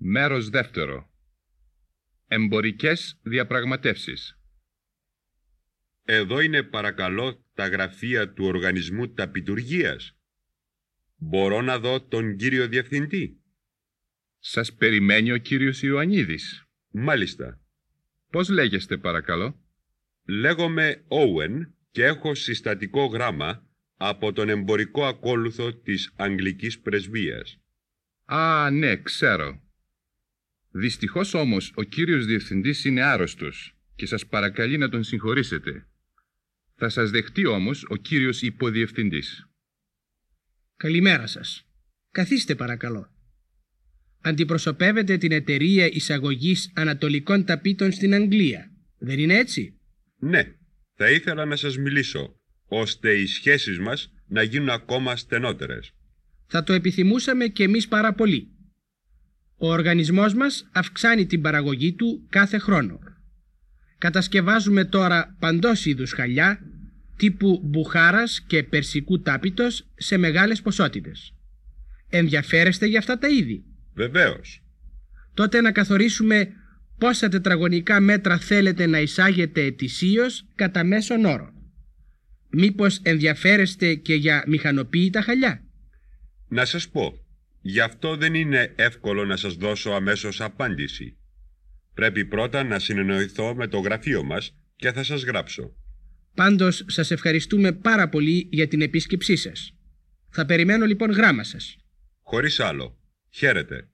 Μέρος δεύτερο. Εμπορικές διαπραγματεύσεις. Εδώ είναι παρακαλώ τα γραφεία του Οργανισμού Ταπιτουργίας. Μπορώ να δω τον κύριο Διευθυντή. Σας περιμένει ο κύριος Ιωαννίδης. Μάλιστα. Πώς λέγεστε παρακαλώ; Λέγομαι Όουεν και έχω συστατικό γράμμα από τον εμπορικό ακόλουθο της Αγγλικής Πρεσβείας. Α, ναι, ξέρω. Δυστυχώς όμως ο κύριος Διευθυντής είναι άρρωστος και σας παρακαλεί να τον συγχωρήσετε. Θα σας δεχτεί όμως ο κύριος Υποδιευθυντής. Καλημέρα σας. Καθίστε παρακαλώ. Αντιπροσωπεύετε την εταιρεία εισαγωγής ανατολικών ταπίτων στην Αγγλία. Δεν είναι έτσι; Ναι, θα ήθελα να σας μιλήσω, ώστε οι σχέσεις μας να γίνουν ακόμα στενότερες. Θα το επιθυμούσαμε και εμείς πάρα πολύ. Ο οργανισμός μας αυξάνει την παραγωγή του κάθε χρόνο. Κατασκευάζουμε τώρα παντός είδους χαλιά, τύπου μπουχάρας και περσικού τάπητος σε μεγάλες ποσότητες. Ενδιαφέρεστε για αυτά τα είδη; Βεβαίως. Τότε να καθορίσουμε πόσα τετραγωνικά μέτρα θέλετε να εισάγετε ετησίως κατά μέσον όρο. Μήπως ενδιαφέρεστε και για μηχανοποίητα χαλιά; Να σας πω, γι' αυτό δεν είναι εύκολο να σας δώσω αμέσως απάντηση. Πρέπει πρώτα να συνεννοηθώ με το γραφείο μας και θα σας γράψω. Πάντως σας ευχαριστούμε πάρα πολύ για την επίσκεψή σας. Θα περιμένω λοιπόν γράμμα σας. Χωρίς άλλο. Χαίρετε.